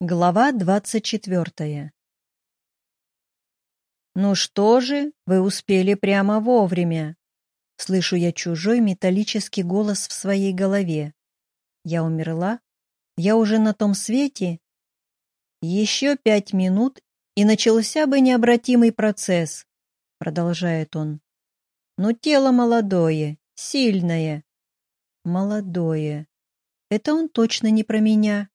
Глава двадцать четвертая «Ну что же, вы успели прямо вовремя!» Слышу я чужой металлический голос в своей голове. «Я умерла? Я уже на том свете?» «Еще пять минут, и начался бы необратимый процесс», — продолжает он. «Но тело молодое, сильное». «Молодое. Это он точно не про меня».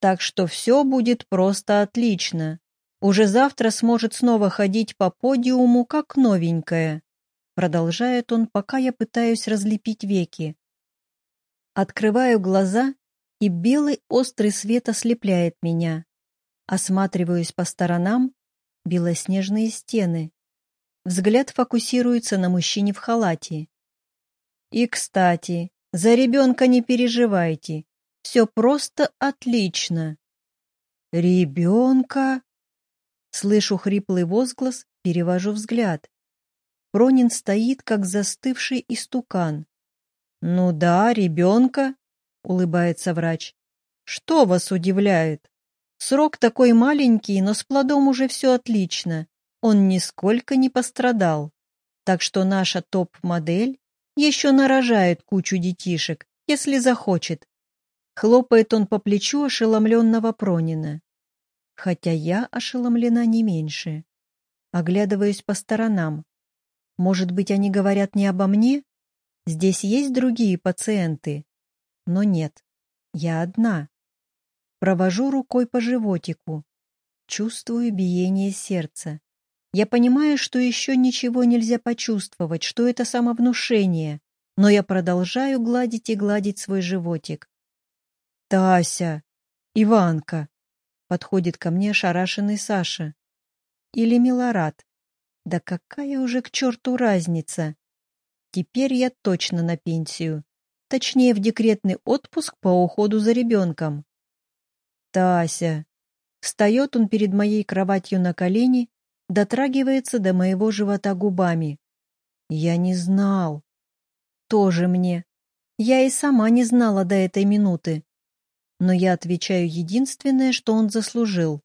Так что все будет просто отлично. Уже завтра сможет снова ходить по подиуму, как новенькая. Продолжает он, пока я пытаюсь разлепить веки. Открываю глаза, и белый острый свет ослепляет меня. Осматриваюсь по сторонам, белоснежные стены. Взгляд фокусируется на мужчине в халате. И, кстати, за ребенка не переживайте. Все просто отлично. Ребенка? Слышу хриплый возглас, перевожу взгляд. Пронин стоит, как застывший истукан. «Ну да, ребенка», — улыбается врач. «Что вас удивляет? Срок такой маленький, но с плодом уже все отлично. Он нисколько не пострадал. Так что наша топ-модель еще нарожает кучу детишек, если захочет. Хлопает он по плечу ошеломленного Пронина. Хотя я ошеломлена не меньше. Оглядываюсь по сторонам. Может быть, они говорят не обо мне? Здесь есть другие пациенты. Но нет, я одна. Провожу рукой по животику. Чувствую биение сердца. Я понимаю, что еще ничего нельзя почувствовать, что это самовнушение, но я продолжаю гладить и гладить свой животик. «Тася! Иванка!» — подходит ко мне ошарашенный Саша. «Или Милорад. Да какая уже к черту разница? Теперь я точно на пенсию. Точнее, в декретный отпуск по уходу за ребенком. Тася!» Встает он перед моей кроватью на колени, дотрагивается до моего живота губами. «Я не знал!» «Тоже мне!» Я и сама не знала до этой минуты но я отвечаю единственное, что он заслужил.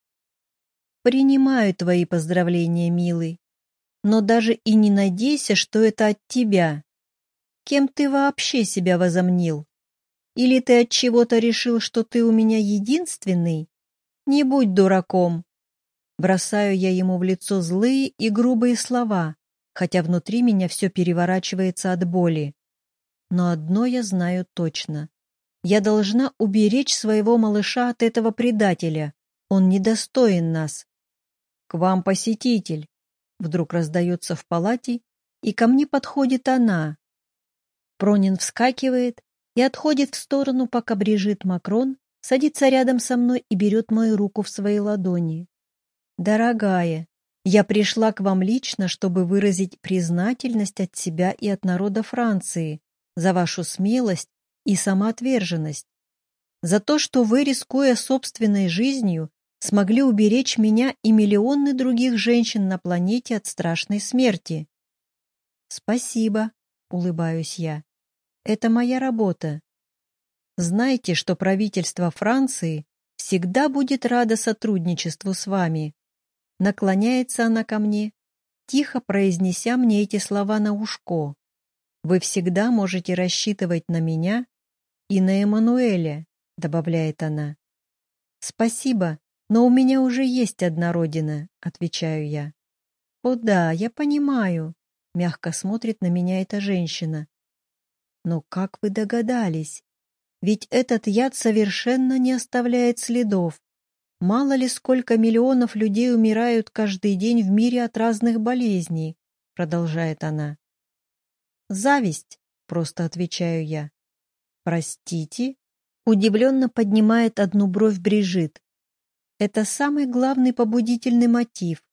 Принимаю твои поздравления, милый, но даже и не надейся, что это от тебя. Кем ты вообще себя возомнил? Или ты от чего-то решил, что ты у меня единственный? Не будь дураком. Бросаю я ему в лицо злые и грубые слова, хотя внутри меня все переворачивается от боли. Но одно я знаю точно. Я должна уберечь своего малыша от этого предателя. Он недостоин нас. К вам посетитель. Вдруг раздается в палате, и ко мне подходит она. Пронин вскакивает и отходит в сторону, пока Брижит Макрон садится рядом со мной и берет мою руку в свои ладони. «Дорогая, я пришла к вам лично, чтобы выразить признательность от себя и от народа Франции за вашу смелость и самоотверженность, за то, что вы, рискуя собственной жизнью, смогли уберечь меня и миллионы других женщин на планете от страшной смерти. Спасибо, улыбаюсь я. Это моя работа. Знайте, что правительство Франции всегда будет радо сотрудничеству с вами. Наклоняется она ко мне, тихо произнеся мне эти слова на ушко. Вы всегда можете рассчитывать на меня и на Эммануэля», — добавляет она. «Спасибо, но у меня уже есть одна родина», — отвечаю я. «О да, я понимаю», — мягко смотрит на меня эта женщина. «Но как вы догадались? Ведь этот яд совершенно не оставляет следов. Мало ли сколько миллионов людей умирают каждый день в мире от разных болезней», — продолжает она. «Зависть», — просто отвечаю я. «Простите?» Удивленно поднимает одну бровь Брижит. «Это самый главный побудительный мотив.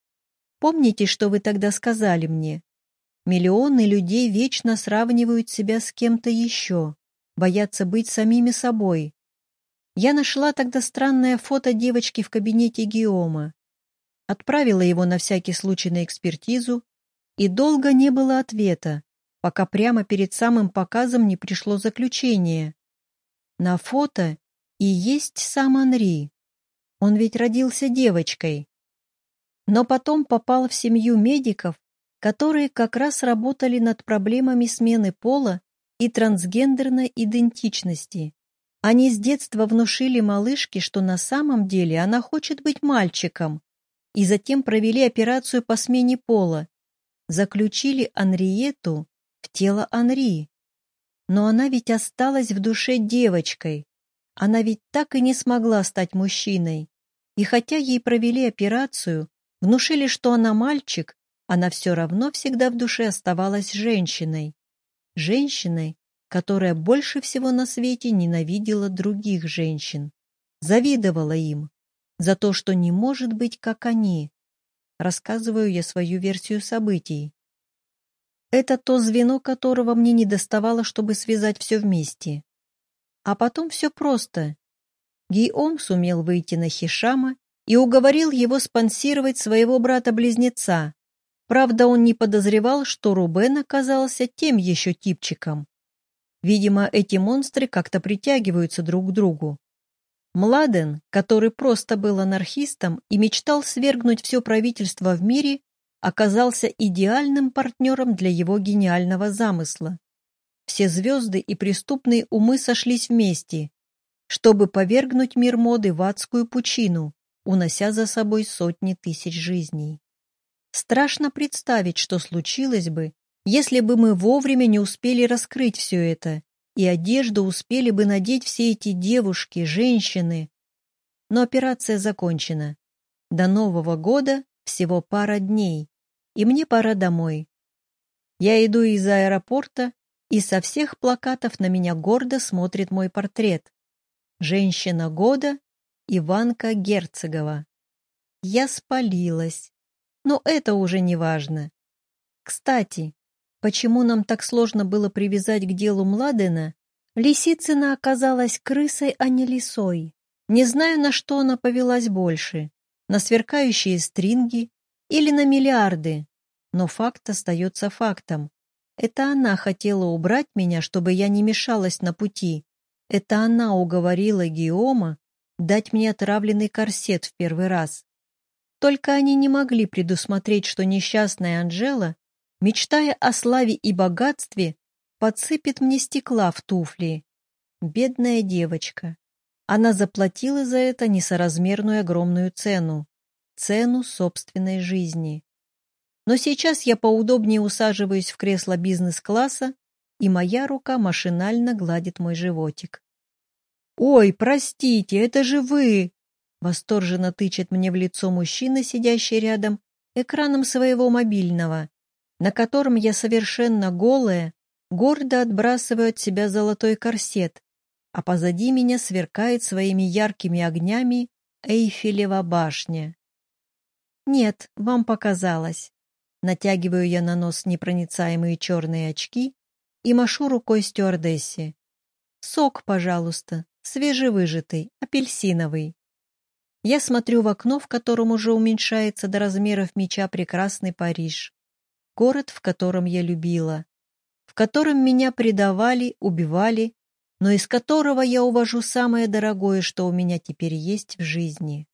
Помните, что вы тогда сказали мне? Миллионы людей вечно сравнивают себя с кем-то еще, боятся быть самими собой. Я нашла тогда странное фото девочки в кабинете Гиома. Отправила его на всякий случай на экспертизу, и долго не было ответа, пока прямо перед самым показом не пришло заключение. На фото и есть сам Анри. Он ведь родился девочкой. Но потом попал в семью медиков, которые как раз работали над проблемами смены пола и трансгендерной идентичности. Они с детства внушили малышке, что на самом деле она хочет быть мальчиком, и затем провели операцию по смене пола, заключили Анриету в тело Анри. Но она ведь осталась в душе девочкой, она ведь так и не смогла стать мужчиной. И хотя ей провели операцию, внушили, что она мальчик, она все равно всегда в душе оставалась женщиной. Женщиной, которая больше всего на свете ненавидела других женщин. Завидовала им за то, что не может быть, как они. Рассказываю я свою версию событий. Это то звено, которого мне не доставало, чтобы связать все вместе. А потом все просто. Гийом сумел выйти на Хишама и уговорил его спонсировать своего брата-близнеца, Правда, он не подозревал, что Рубен оказался тем еще типчиком. Видимо, эти монстры как-то притягиваются друг к другу. Младен, который просто был анархистом и мечтал свергнуть все правительство в мире, оказался идеальным партнером для его гениального замысла. Все звезды и преступные умы сошлись вместе, чтобы повергнуть мир моды в адскую пучину, унося за собой сотни тысяч жизней. Страшно представить, что случилось бы, если бы мы вовремя не успели раскрыть все это, и одежду успели бы надеть все эти девушки, женщины. Но операция закончена. До Нового года всего пара дней, и мне пора домой. Я иду из аэропорта, и со всех плакатов на меня гордо смотрит мой портрет. Женщина года Иванка Герцогова. Я спалилась. Но это уже не важно. Кстати, почему нам так сложно было привязать к делу Младена? Лисицына оказалась крысой, а не лисой. Не знаю, на что она повелась больше. На сверкающие стринги или на миллиарды. Но факт остается фактом. Это она хотела убрать меня, чтобы я не мешалась на пути. Это она уговорила Гиома дать мне отравленный корсет в первый раз. Только они не могли предусмотреть, что несчастная Анжела, мечтая о славе и богатстве, подсыпет мне стекла в туфли. Бедная девочка. Она заплатила за это несоразмерную огромную цену. Цену собственной жизни. Но сейчас я поудобнее усаживаюсь в кресло бизнес-класса, и моя рука машинально гладит мой животик. «Ой, простите, это же вы!» Восторженно тычет мне в лицо мужчина, сидящий рядом, экраном своего мобильного, на котором я совершенно голая, гордо отбрасываю от себя золотой корсет, а позади меня сверкает своими яркими огнями Эйфелева башня. «Нет, вам показалось». Натягиваю я на нос непроницаемые черные очки и машу рукой стюардессе. «Сок, пожалуйста, свежевыжатый, апельсиновый». Я смотрю в окно, в котором уже уменьшается до размеров меча прекрасный Париж. Город, в котором я любила, в котором меня предавали, убивали, но из которого я увожу самое дорогое, что у меня теперь есть в жизни.